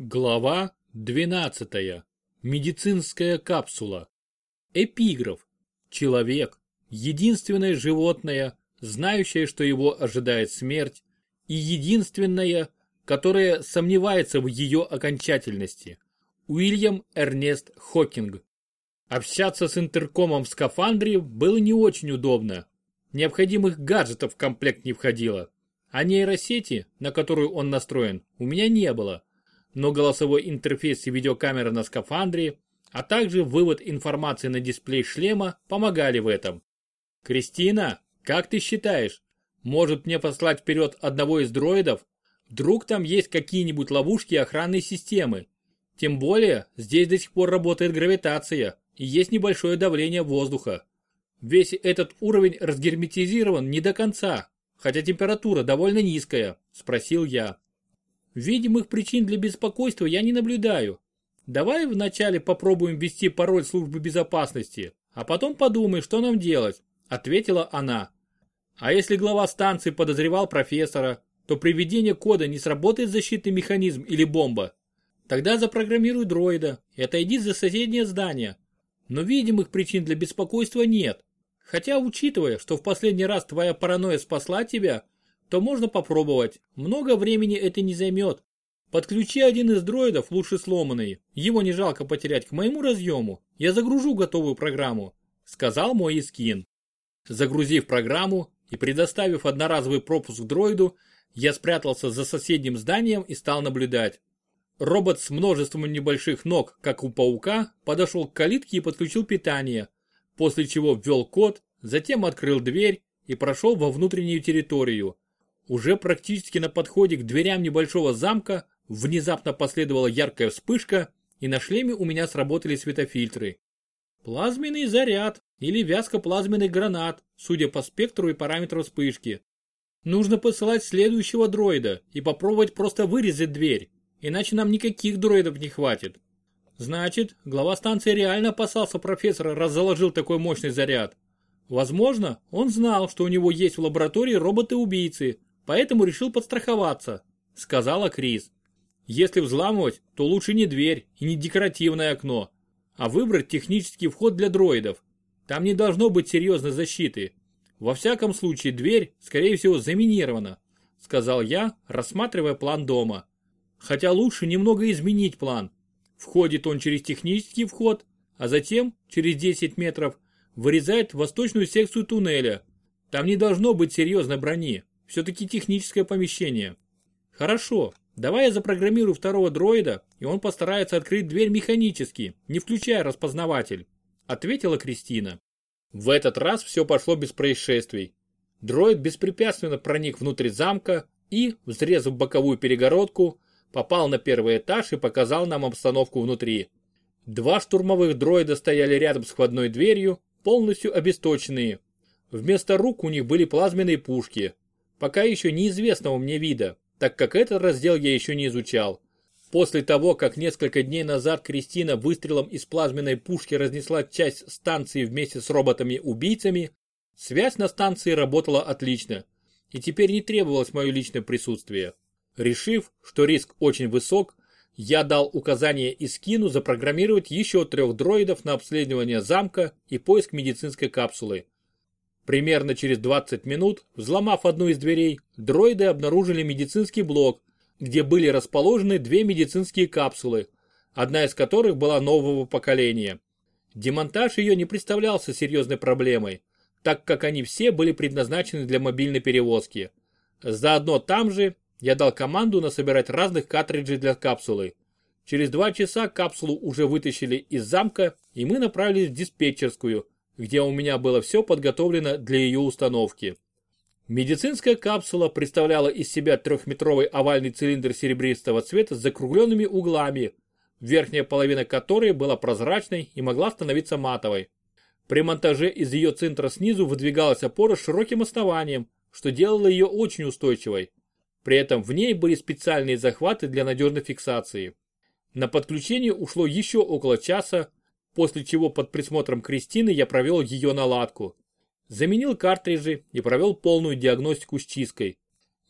Глава 12. Медицинская капсула. Эпиграф. Человек – единственное животное, знающее, что его ожидает смерть, и единственное, которое сомневается в ее окончательности. Уильям Эрнест Хокинг. Общаться с интеркомом в скафандре было не очень удобно. Необходимых гаджетов в комплект не входило. А нейросети, на которую он настроен, у меня не было но голосовой интерфейс и видеокамера на скафандре, а также вывод информации на дисплей шлема помогали в этом. «Кристина, как ты считаешь, может мне послать вперед одного из дроидов? Вдруг там есть какие-нибудь ловушки охранной системы? Тем более, здесь до сих пор работает гравитация и есть небольшое давление воздуха. Весь этот уровень разгерметизирован не до конца, хотя температура довольно низкая», – спросил я. Видимых причин для беспокойства я не наблюдаю. Давай вначале попробуем ввести пароль службы безопасности, а потом подумай, что нам делать, ответила она. А если глава станции подозревал профессора, то при введении кода не сработает защитный механизм или бомба. Тогда запрограммируй дроида и отойди за соседнее здание. Но видимых причин для беспокойства нет. Хотя, учитывая, что в последний раз твоя паранойя спасла тебя, то можно попробовать. Много времени это не займет. Подключи один из дроидов, лучше сломанный. Его не жалко потерять к моему разъему. Я загружу готовую программу», — сказал мой Искин. Загрузив программу и предоставив одноразовый пропуск дроиду, я спрятался за соседним зданием и стал наблюдать. Робот с множеством небольших ног, как у паука, подошел к калитке и подключил питание, после чего ввел код, затем открыл дверь и прошел во внутреннюю территорию. Уже практически на подходе к дверям небольшого замка внезапно последовала яркая вспышка, и на шлеме у меня сработали светофильтры. Плазменный заряд или вязка плазменных гранат, судя по спектру и параметрам вспышки. Нужно посылать следующего дроида и попробовать просто вырезать дверь, иначе нам никаких дроидов не хватит. Значит, глава станции реально опасался профессора, раз заложил такой мощный заряд. Возможно, он знал, что у него есть в лаборатории роботы-убийцы, поэтому решил подстраховаться», — сказала Крис. «Если взламывать, то лучше не дверь и не декоративное окно, а выбрать технический вход для дроидов. Там не должно быть серьезной защиты. Во всяком случае, дверь, скорее всего, заминирована», — сказал я, рассматривая план дома. «Хотя лучше немного изменить план. Входит он через технический вход, а затем, через 10 метров, вырезает восточную секцию туннеля. Там не должно быть серьезной брони, все-таки техническое помещение. Хорошо, давай я запрограммирую второго дроида, и он постарается открыть дверь механически, не включая распознаватель. Ответила Кристина. В этот раз все пошло без происшествий. Дроид беспрепятственно проник внутрь замка и, взрезав боковую перегородку, попал на первый этаж и показал нам обстановку внутри. Два штурмовых дроида стояли рядом с входной дверью, полностью обесточенные. Вместо рук у них были плазменные пушки, пока еще неизвестного мне вида, так как этот раздел я еще не изучал. После того, как несколько дней назад Кристина выстрелом из плазменной пушки разнесла часть станции вместе с роботами-убийцами, связь на станции работала отлично, и теперь не требовалось мое личное присутствие. Решив, что риск очень высок, я дал указание Искину запрограммировать еще трех дроидов на обследование замка и поиск медицинской капсулы. Примерно через 20 минут, взломав одну из дверей, дроиды обнаружили медицинский блок, где были расположены две медицинские капсулы, одна из которых была нового поколения. Демонтаж ее не представлялся серьезной проблемой, так как они все были предназначены для мобильной перевозки. Заодно там же я дал команду насобирать разных картриджей для капсулы. Через два часа капсулу уже вытащили из замка, и мы направились в диспетчерскую, где у меня было все подготовлено для ее установки. Медицинская капсула представляла из себя трехметровый овальный цилиндр серебристого цвета с закругленными углами, верхняя половина которой была прозрачной и могла становиться матовой. При монтаже из ее центра снизу выдвигалась опора с широким основанием, что делало ее очень устойчивой. При этом в ней были специальные захваты для надежной фиксации. На подключение ушло еще около часа, после чего под присмотром Кристины я провел ее наладку. Заменил картриджи и провел полную диагностику с чисткой.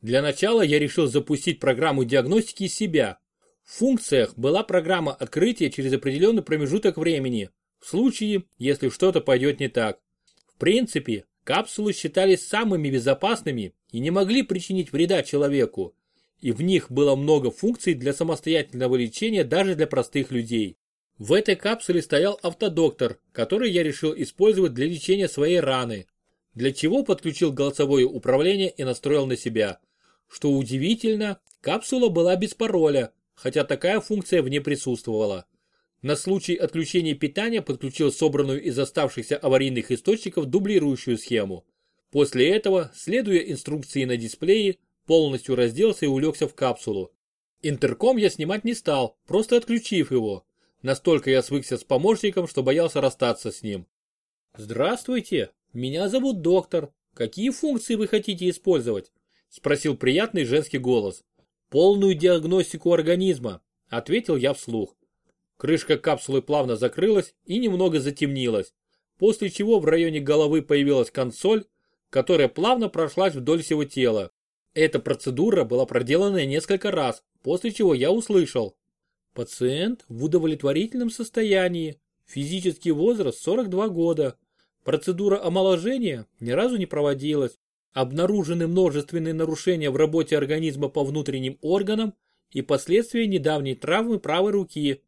Для начала я решил запустить программу диагностики себя. В функциях была программа открытия через определенный промежуток времени, в случае, если что-то пойдет не так. В принципе, капсулы считались самыми безопасными и не могли причинить вреда человеку, и в них было много функций для самостоятельного лечения даже для простых людей. В этой капсуле стоял автодоктор, который я решил использовать для лечения своей раны, для чего подключил голосовое управление и настроил на себя. Что удивительно, капсула была без пароля, хотя такая функция в ней присутствовала. На случай отключения питания подключил собранную из оставшихся аварийных источников дублирующую схему. После этого, следуя инструкции на дисплее, полностью разделся и улегся в капсулу. Интерком я снимать не стал, просто отключив его. Настолько я свыкся с помощником, что боялся расстаться с ним. «Здравствуйте, меня зовут доктор. Какие функции вы хотите использовать?» Спросил приятный женский голос. «Полную диагностику организма», ответил я вслух. Крышка капсулы плавно закрылась и немного затемнилась, после чего в районе головы появилась консоль, которая плавно прошлась вдоль всего тела. Эта процедура была проделана несколько раз, после чего я услышал. Пациент в удовлетворительном состоянии, физический возраст 42 года. Процедура омоложения ни разу не проводилась. Обнаружены множественные нарушения в работе организма по внутренним органам и последствия недавней травмы правой руки.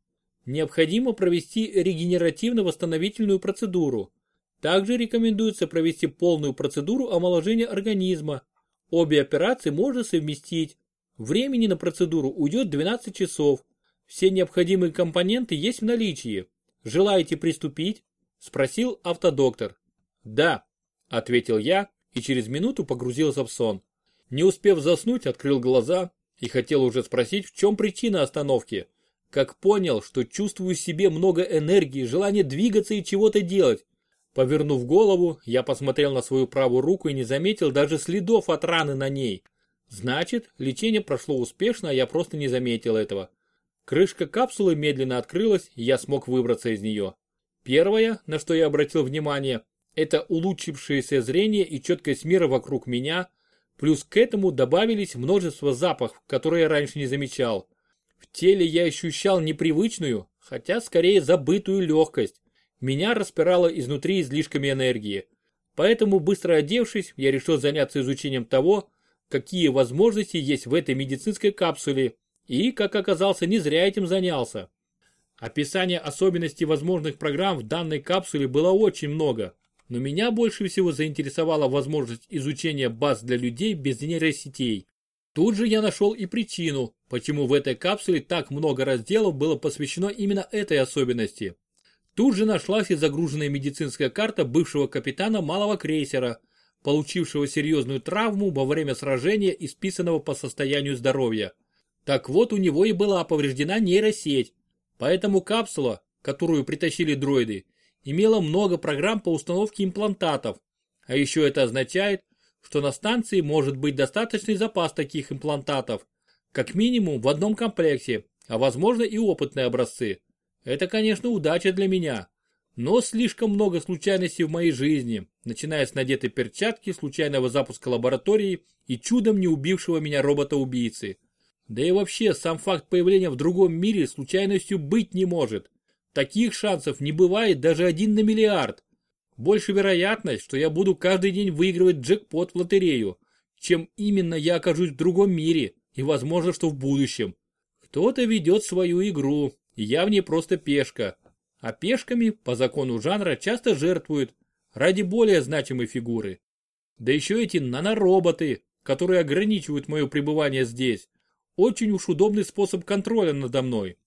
Необходимо провести регенеративно-восстановительную процедуру. Также рекомендуется провести полную процедуру омоложения организма, Обе операции можно совместить. Времени на процедуру уйдет 12 часов. Все необходимые компоненты есть в наличии. Желаете приступить? Спросил автодоктор. Да, ответил я и через минуту погрузился в сон. Не успев заснуть, открыл глаза и хотел уже спросить, в чем причина остановки. Как понял, что чувствую в себе много энергии, желание двигаться и чего-то делать. Повернув голову, я посмотрел на свою правую руку и не заметил даже следов от раны на ней. Значит, лечение прошло успешно, а я просто не заметил этого. Крышка капсулы медленно открылась, и я смог выбраться из нее. Первое, на что я обратил внимание, это улучшившееся зрение и четкость мира вокруг меня, плюс к этому добавились множество запахов, которые я раньше не замечал. В теле я ощущал непривычную, хотя скорее забытую легкость. Меня распирало изнутри излишками энергии. Поэтому, быстро одевшись, я решил заняться изучением того, какие возможности есть в этой медицинской капсуле и, как оказался, не зря этим занялся. Описание особенностей возможных программ в данной капсуле было очень много, но меня больше всего заинтересовала возможность изучения баз для людей без нейросетей. Тут же я нашел и причину, почему в этой капсуле так много разделов было посвящено именно этой особенности. Тут же нашлась и загруженная медицинская карта бывшего капитана малого крейсера, получившего серьезную травму во время сражения и списанного по состоянию здоровья. Так вот, у него и была повреждена нейросеть, поэтому капсула, которую притащили дроиды, имела много программ по установке имплантатов, а еще это означает, что на станции может быть достаточный запас таких имплантатов, как минимум в одном комплекте, а возможно и опытные образцы. Это, конечно, удача для меня. Но слишком много случайностей в моей жизни, начиная с надетой перчатки, случайного запуска лаборатории и чудом не убившего меня робота-убийцы. Да и вообще, сам факт появления в другом мире случайностью быть не может. Таких шансов не бывает даже один на миллиард. Больше вероятность, что я буду каждый день выигрывать джекпот в лотерею, чем именно я окажусь в другом мире и возможно, что в будущем. Кто-то ведет свою игру, я в ней просто пешка. А пешками, по закону жанра, часто жертвуют ради более значимой фигуры. Да еще эти нанороботы, которые ограничивают мое пребывание здесь. Очень уж удобный способ контроля надо мной.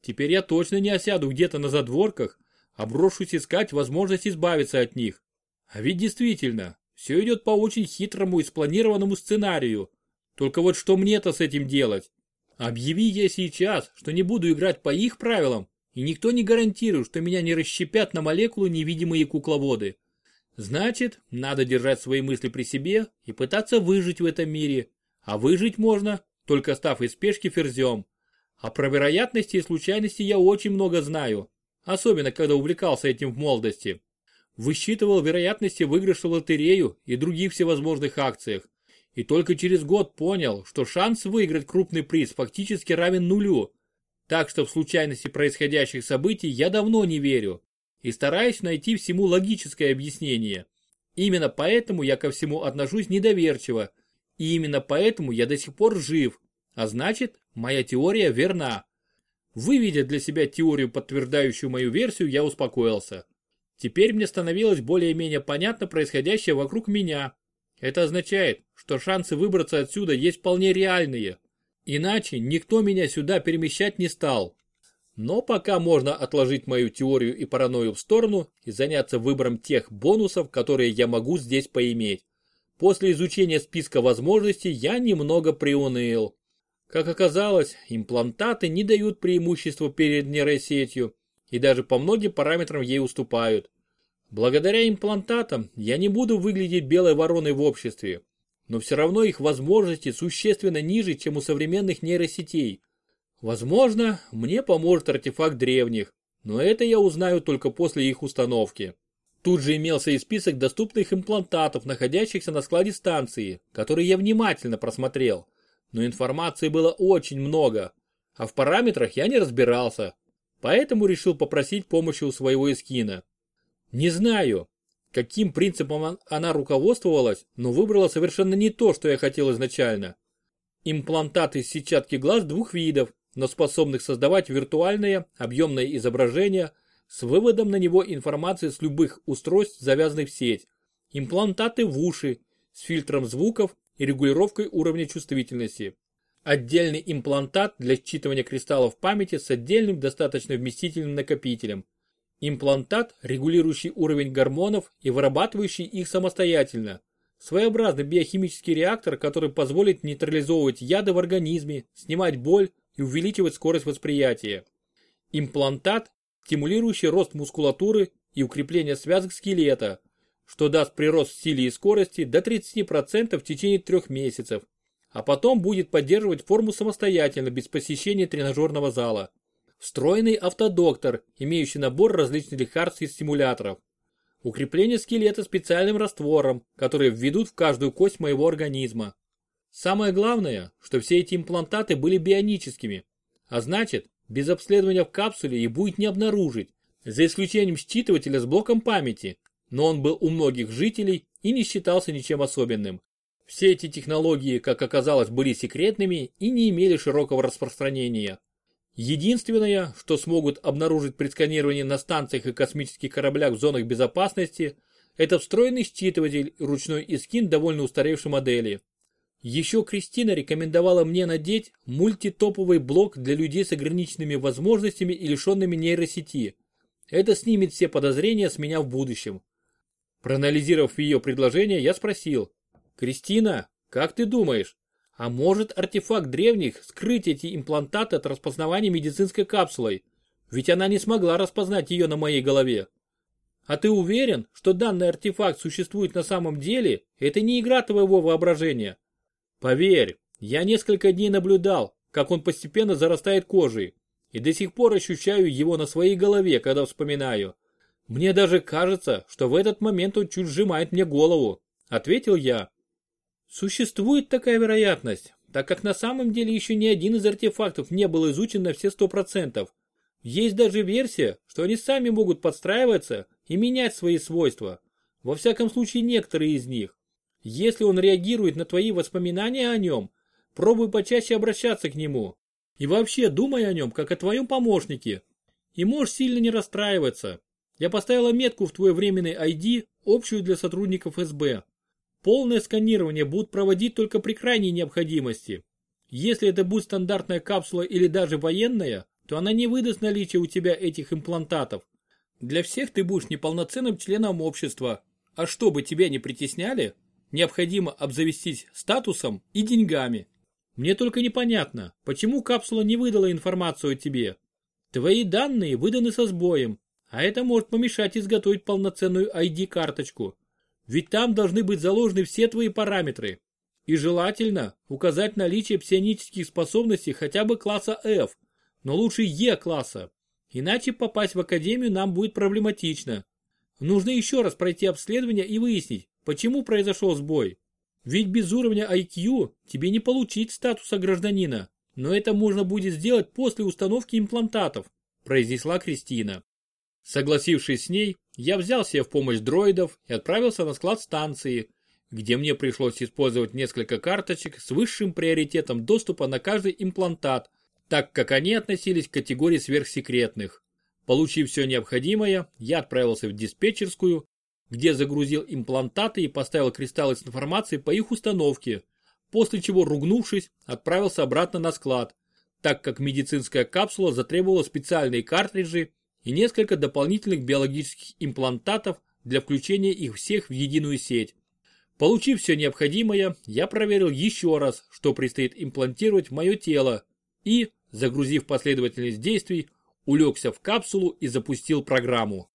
Теперь я точно не осяду где-то на задворках, а брошусь искать возможность избавиться от них. А ведь действительно, все идет по очень хитрому и спланированному сценарию. Только вот что мне-то с этим делать? Объяви я сейчас, что не буду играть по их правилам, и никто не гарантирует, что меня не расщепят на молекулы невидимые кукловоды. Значит, надо держать свои мысли при себе и пытаться выжить в этом мире. А выжить можно, только став из пешки ферзем. А про вероятности и случайности я очень много знаю, особенно когда увлекался этим в молодости. Высчитывал вероятности выигрыша в лотерею и других всевозможных акциях. И только через год понял, что шанс выиграть крупный приз фактически равен нулю. Так что в случайности происходящих событий я давно не верю и стараюсь найти всему логическое объяснение. Именно поэтому я ко всему отношусь недоверчиво, и именно поэтому я до сих пор жив, а значит, моя теория верна. Выведя для себя теорию, подтверждающую мою версию, я успокоился. Теперь мне становилось более-менее понятно происходящее вокруг меня. Это означает, что шансы выбраться отсюда есть вполне реальные. Иначе никто меня сюда перемещать не стал. Но пока можно отложить мою теорию и паранойю в сторону и заняться выбором тех бонусов, которые я могу здесь поиметь. После изучения списка возможностей я немного приуныл. Как оказалось, имплантаты не дают преимущества перед нейросетью и даже по многим параметрам ей уступают. Благодаря имплантатам я не буду выглядеть белой вороной в обществе, но все равно их возможности существенно ниже, чем у современных нейросетей. Возможно, мне поможет артефакт древних, но это я узнаю только после их установки. Тут же имелся и список доступных имплантатов, находящихся на складе станции, который я внимательно просмотрел. Но информации было очень много, а в параметрах я не разбирался, поэтому решил попросить помощи у своего эскина. Не знаю, каким принципом она руководствовалась, но выбрала совершенно не то, что я хотел изначально. Имплантаты сетчатки глаз двух видов, но способных создавать виртуальное объемное изображение с выводом на него информации с любых устройств, завязанных в сеть, имплантаты в уши с фильтром звуков и регулировкой уровня чувствительности. Отдельный имплантат для считывания кристаллов памяти с отдельным достаточно вместительным накопителем. Имплантат, регулирующий уровень гормонов и вырабатывающий их самостоятельно. Своеобразный биохимический реактор, который позволит нейтрализовывать яды в организме, снимать боль, и увеличивать скорость восприятия. Имплантат, стимулирующий рост мускулатуры и укрепление связок скелета, что даст прирост в силе и скорости до 30% в течение трех месяцев, а потом будет поддерживать форму самостоятельно без посещения тренажерного зала. Встроенный автодоктор, имеющий набор различных лекарств и стимуляторов. Укрепление скелета специальным раствором, который введут в каждую кость моего организма. Самое главное, что все эти имплантаты были бионическими, а значит, без обследования в капсуле и будет не обнаружить, за исключением считывателя с блоком памяти, но он был у многих жителей и не считался ничем особенным. Все эти технологии, как оказалось, были секретными и не имели широкого распространения. Единственное, что смогут обнаружить при сканировании на станциях и космических кораблях в зонах безопасности, это встроенный считыватель ручной искин довольно устаревшей модели. Еще Кристина рекомендовала мне надеть мультитоповый блок для людей с ограниченными возможностями и лишенными нейросети. Это снимет все подозрения с меня в будущем. Проанализировав ее предложение, я спросил. «Кристина, как ты думаешь, а может артефакт древних скрыть эти имплантаты от распознавания медицинской капсулой? Ведь она не смогла распознать ее на моей голове. А ты уверен, что данный артефакт существует на самом деле? Это не игра твоего воображения. Поверь, я несколько дней наблюдал, как он постепенно зарастает кожей, и до сих пор ощущаю его на своей голове, когда вспоминаю. Мне даже кажется, что в этот момент он чуть сжимает мне голову, ответил я. Существует такая вероятность, так как на самом деле еще ни один из артефактов не был изучен на все сто процентов. Есть даже версия, что они сами могут подстраиваться и менять свои свойства. Во всяком случае некоторые из них. Если он реагирует на твои воспоминания о нем, пробуй почаще обращаться к нему. И вообще думай о нем, как о твоем помощнике. И можешь сильно не расстраиваться. Я поставила метку в твой временный ID, общую для сотрудников СБ. Полное сканирование будут проводить только при крайней необходимости. Если это будет стандартная капсула или даже военная, то она не выдаст наличие у тебя этих имплантатов. Для всех ты будешь неполноценным членом общества. А чтобы тебя не притесняли, необходимо обзавестись статусом и деньгами. Мне только непонятно, почему капсула не выдала информацию о тебе. Твои данные выданы со сбоем, а это может помешать изготовить полноценную ID-карточку. Ведь там должны быть заложены все твои параметры. И желательно указать наличие псионических способностей хотя бы класса F, но лучше Е-класса. Иначе попасть в академию нам будет проблематично. Нужно еще раз пройти обследование и выяснить, Почему произошел сбой? Ведь без уровня IQ тебе не получить статуса гражданина, но это можно будет сделать после установки имплантатов, произнесла Кристина. Согласившись с ней, я взял себе в помощь дроидов и отправился на склад станции, где мне пришлось использовать несколько карточек с высшим приоритетом доступа на каждый имплантат, так как они относились к категории сверхсекретных. Получив все необходимое, я отправился в диспетчерскую, где загрузил имплантаты и поставил кристаллы с информацией по их установке, после чего, ругнувшись, отправился обратно на склад, так как медицинская капсула затребовала специальные картриджи и несколько дополнительных биологических имплантатов для включения их всех в единую сеть. Получив все необходимое, я проверил еще раз, что предстоит имплантировать в мое тело и, загрузив последовательность действий, улегся в капсулу и запустил программу.